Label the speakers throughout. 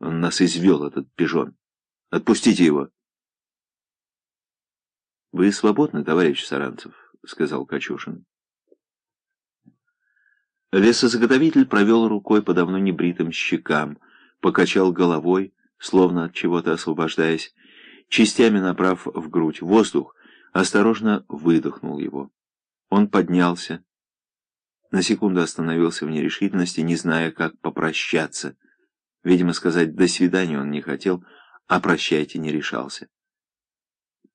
Speaker 1: Он нас извел, этот пижон. Отпустите его. Вы свободны, товарищ Саранцев, сказал Качушин. Лесозаготовитель провел рукой по давно небритым щекам, покачал головой, словно от чего-то освобождаясь, частями направ в грудь воздух, осторожно выдохнул его. Он поднялся, на секунду остановился в нерешительности, не зная, как попрощаться. Видимо, сказать «до свидания» он не хотел, а «прощайте» не решался.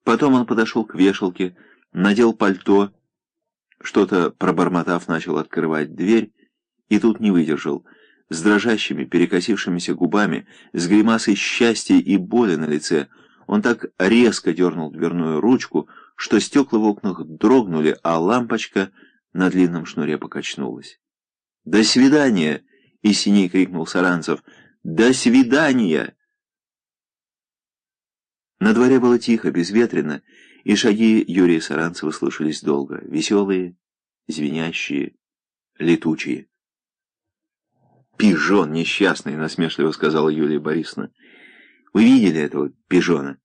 Speaker 1: Потом он подошел к вешалке, надел пальто, что-то пробормотав, начал открывать дверь, и тут не выдержал. С дрожащими, перекосившимися губами, с гримасой счастья и боли на лице, он так резко дернул дверную ручку, что стекла в окнах дрогнули, а лампочка на длинном шнуре покачнулась. «До свидания!» — и синий крикнул Саранцев. «До свидания!» На дворе было тихо, безветренно, и шаги Юрия Саранцева слышались долго, веселые, звенящие, летучие. «Пижон несчастный!» — насмешливо сказала Юлия Борисовна. «Вы видели этого пижона?»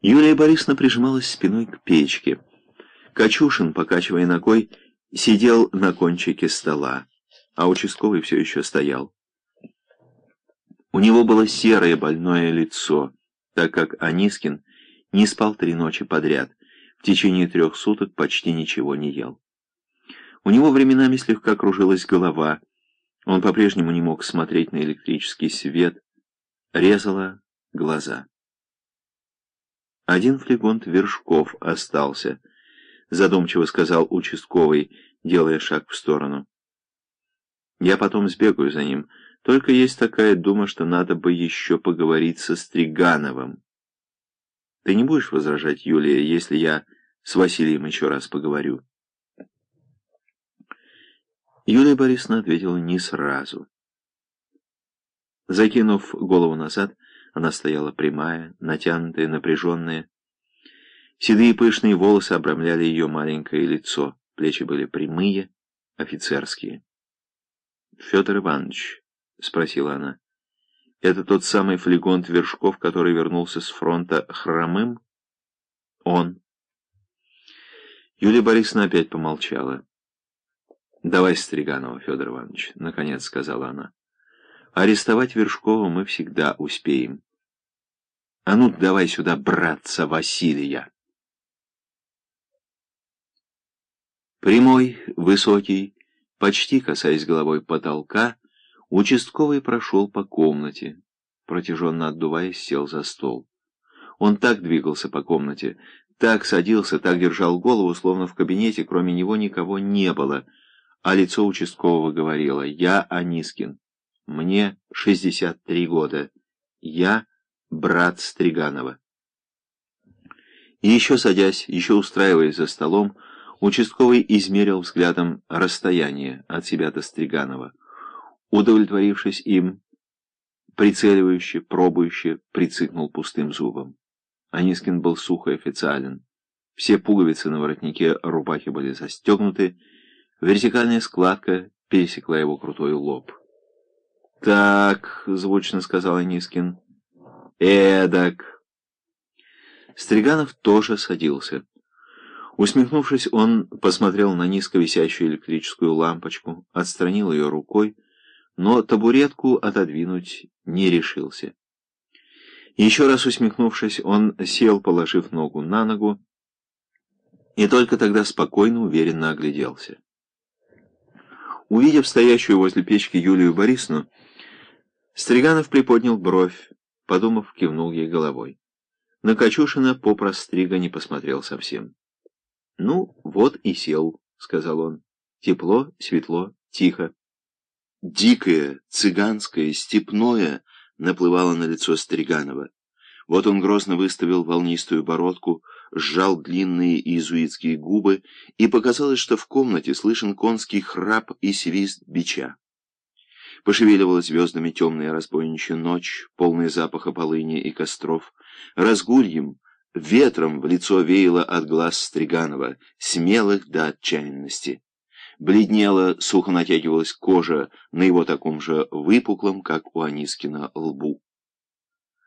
Speaker 1: Юлия Борисовна прижималась спиной к печке. Качушин, покачивая ногой, сидел на кончике стола, а участковый все еще стоял. У него было серое больное лицо, так как Анискин не спал три ночи подряд, в течение трех суток почти ничего не ел. У него временами слегка кружилась голова, он по-прежнему не мог смотреть на электрический свет, резала глаза. Один флегонт Вершков остался, задумчиво сказал участковый, делая шаг в сторону. Я потом сбегаю за ним. Только есть такая дума, что надо бы еще поговорить со Стригановым. Ты не будешь возражать, Юлия, если я с Василием еще раз поговорю? Юлия Борисовна ответила не сразу. Закинув голову назад, она стояла прямая, натянутая, напряженная. Седые пышные волосы обрамляли ее маленькое лицо. Плечи были прямые, офицерские. «Федор Иванович», — спросила она, — «это тот самый флегонт Вершков, который вернулся с фронта хромым?» «Он». Юлия Борисовна опять помолчала. «Давай Стриганова, Федор Иванович», — наконец сказала она. Арестовать Вершкова мы всегда успеем. А ну, давай сюда братца Василия. Прямой, высокий, почти касаясь головой потолка, участковый прошел по комнате, протяженно отдуваясь, сел за стол. Он так двигался по комнате, так садился, так держал голову, словно в кабинете кроме него никого не было, а лицо участкового говорило «Я Анискин». Мне 63 года. Я брат Стриганова. И еще садясь, еще устраиваясь за столом, участковый измерил взглядом расстояние от себя до Стриганова. Удовлетворившись им, прицеливающе, пробующе, прицикнул пустым зубом. Анискин был сухо официален. Все пуговицы на воротнике рубахи были застегнуты, вертикальная складка пересекла его крутой лоб. «Так», — звучно сказал Анискин, — «эдак». Стриганов тоже садился. Усмехнувшись, он посмотрел на низко висящую электрическую лампочку, отстранил ее рукой, но табуретку отодвинуть не решился. Еще раз усмехнувшись, он сел, положив ногу на ногу, и только тогда спокойно, уверенно огляделся. Увидев стоящую возле печки Юлию Борисовну, Стриганов приподнял бровь, подумав, кивнул ей головой. На Качушина попрострига не посмотрел совсем. «Ну, вот и сел», — сказал он. «Тепло, светло, тихо». Дикое, цыганское, степное наплывало на лицо Стриганова. Вот он грозно выставил волнистую бородку, сжал длинные иезуитские губы, и показалось, что в комнате слышен конский храп и свист бича. Пошевеливала звездами темная разбойничья ночь, полная запаха полыни и костров. Разгульем, ветром в лицо веяло от глаз Стриганова, смелых до отчаянности. Бледнела, сухо натягивалась кожа на его таком же выпуклом, как у Анискина, лбу.